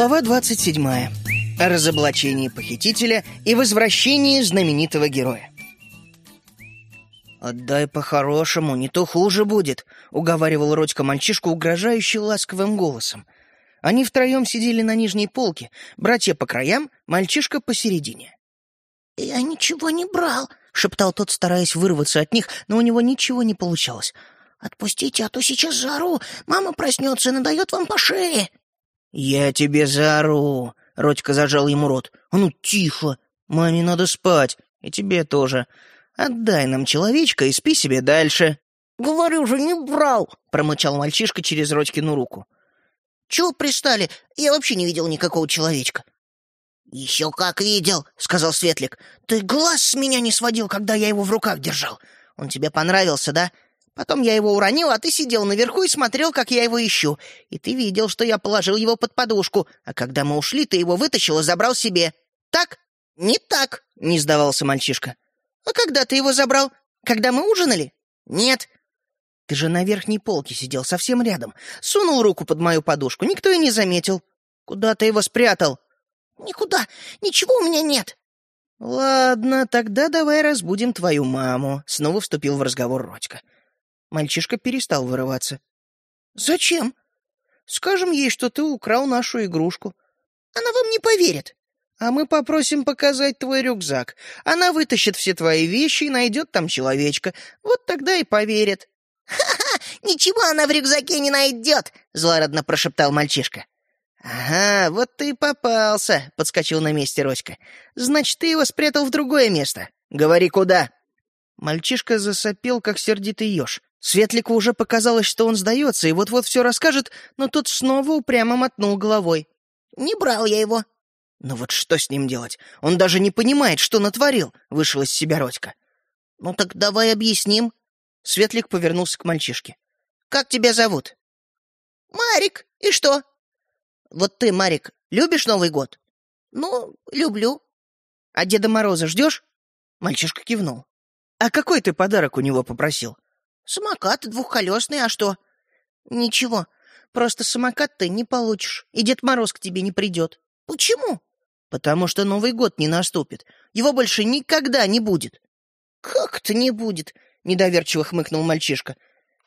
Глава 27. О разоблачении похитителя и возвращении знаменитого героя. «Отдай по-хорошему, не то хуже будет», — уговаривал Родька мальчишку угрожающе ласковым голосом. Они втроем сидели на нижней полке, братья по краям, мальчишка посередине. «Я ничего не брал», — шептал тот, стараясь вырваться от них, но у него ничего не получалось. «Отпустите, а то сейчас жару. Мама проснется и надает вам по шее». «Я тебе заору!» — Родька зажал ему рот. «А ну, тихо! Маме надо спать, и тебе тоже. Отдай нам человечка и спи себе дальше». «Говорю же, не брал!» — промычал мальчишка через Родькину руку. «Чего пристали? Я вообще не видел никакого человечка». «Еще как видел!» — сказал Светлик. «Ты глаз с меня не сводил, когда я его в руках держал. Он тебе понравился, да? Потом я его уронил, а ты сидел наверху и смотрел, как я его ищу. И ты видел, что я положил его под подушку, а когда мы ушли, ты его вытащил и забрал себе. Так? Не так, не сдавался мальчишка. А когда ты его забрал? Когда мы ужинали? Нет. Ты же на верхней полке сидел совсем рядом. Сунул руку под мою подушку, никто и не заметил. Куда ты его спрятал? Никуда, ничего у меня нет. Ладно, тогда давай разбудим твою маму, снова вступил в разговор Родька. Мальчишка перестал вырываться. «Зачем? Скажем ей, что ты украл нашу игрушку. Она вам не поверит. А мы попросим показать твой рюкзак. Она вытащит все твои вещи и найдет там человечка. Вот тогда и поверит». «Ха-ха! Ничего она в рюкзаке не найдет!» — злорадно прошептал мальчишка. «Ага, вот ты и попался», — подскочил на месте Родька. «Значит, ты его спрятал в другое место. Говори, куда?» Мальчишка засопел, как сердитый еж. Светлику уже показалось, что он сдается и вот-вот все расскажет, но тот снова упрямо мотнул головой. «Не брал я его». «Ну вот что с ним делать? Он даже не понимает, что натворил», — вышел из себя Родька. «Ну так давай объясним». Светлик повернулся к мальчишке. «Как тебя зовут?» «Марик. И что?» «Вот ты, Марик, любишь Новый год?» «Ну, люблю». «А Деда Мороза ждешь?» Мальчишка кивнул. «А какой ты подарок у него попросил?» Самокат двухколесный, а что? Ничего, просто самокат ты не получишь, и Дед Мороз к тебе не придет. Почему? Потому что Новый год не наступит. Его больше никогда не будет. Как-то не будет, недоверчиво хмыкнул мальчишка.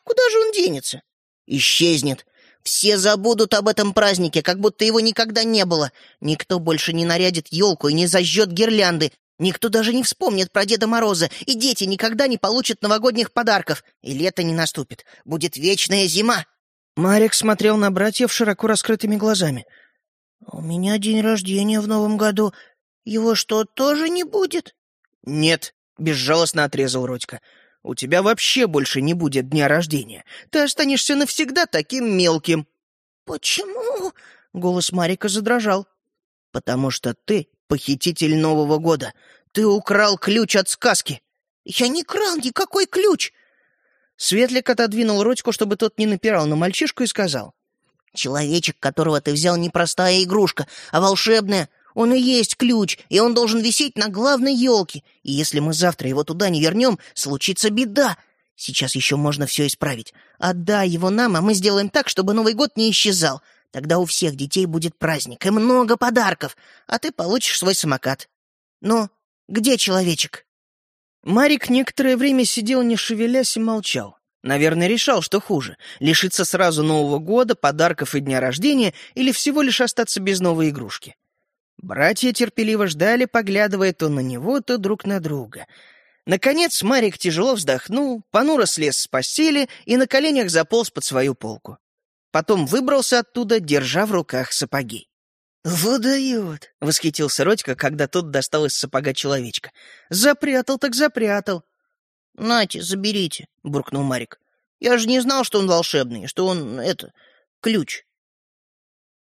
Куда же он денется? Исчезнет. Все забудут об этом празднике, как будто его никогда не было. Никто больше не нарядит елку и не зажжет гирлянды, Никто даже не вспомнит про Деда Мороза, и дети никогда не получат новогодних подарков, и лето не наступит. Будет вечная зима. Марик смотрел на братьев широко раскрытыми глазами. «У меня день рождения в новом году. Его что, тоже не будет?» «Нет», — безжалостно отрезал Родька. «У тебя вообще больше не будет дня рождения. Ты останешься навсегда таким мелким». «Почему?» — голос Марика задрожал. «Потому что ты похититель Нового года. Ты украл ключ от сказки. Я не крал никакой ключ. Светлик отодвинул Родьку, чтобы тот не напирал на мальчишку, и сказал. Человечек, которого ты взял, не простая игрушка, а волшебная. Он и есть ключ, и он должен висеть на главной елке. И если мы завтра его туда не вернем, случится беда. Сейчас еще можно все исправить. Отдай его нам, а мы сделаем так, чтобы Новый год не исчезал. Тогда у всех детей будет праздник и много подарков, а ты получишь свой самокат. Ну, где человечек?» Марик некоторое время сидел, не шевелясь, и молчал. Наверное, решал, что хуже — лишиться сразу Нового года, подарков и дня рождения или всего лишь остаться без новой игрушки. Братья терпеливо ждали, поглядывая то на него, то друг на друга. Наконец Марик тяжело вздохнул, понуро слез с постели и на коленях заполз под свою полку. Потом выбрался оттуда, держа в руках сапоги. «Выдает!» — восхитился Родька, когда тот достал из сапога человечка. «Запрятал так запрятал!» «Нате, заберите!» — буркнул Марик. «Я же не знал, что он волшебный, что он, это, ключ».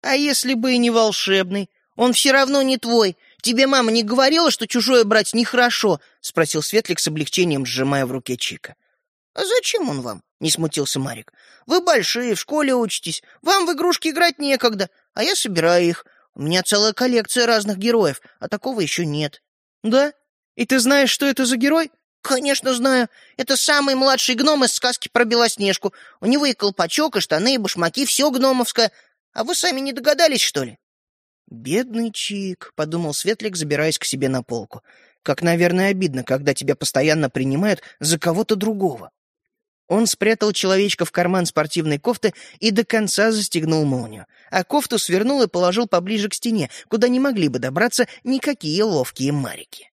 «А если бы и не волшебный? Он все равно не твой. Тебе мама не говорила, что чужое брать нехорошо?» — спросил Светлик с облегчением, сжимая в руке Чика. «А зачем он вам?» — не смутился Марик. «Вы большие, в школе учитесь. Вам в игрушки играть некогда, а я собираю их. У меня целая коллекция разных героев, а такого еще нет». «Да? И ты знаешь, что это за герой?» «Конечно знаю. Это самый младший гном из сказки про Белоснежку. У него и колпачок, и штаны, и башмаки, все гномовское. А вы сами не догадались, что ли?» «Бедный Чик», — подумал Светлик, забираясь к себе на полку. «Как, наверное, обидно, когда тебя постоянно принимают за кого-то другого». Он спрятал человечка в карман спортивной кофты и до конца застегнул молнию, а кофту свернул и положил поближе к стене, куда не могли бы добраться никакие ловкие марики.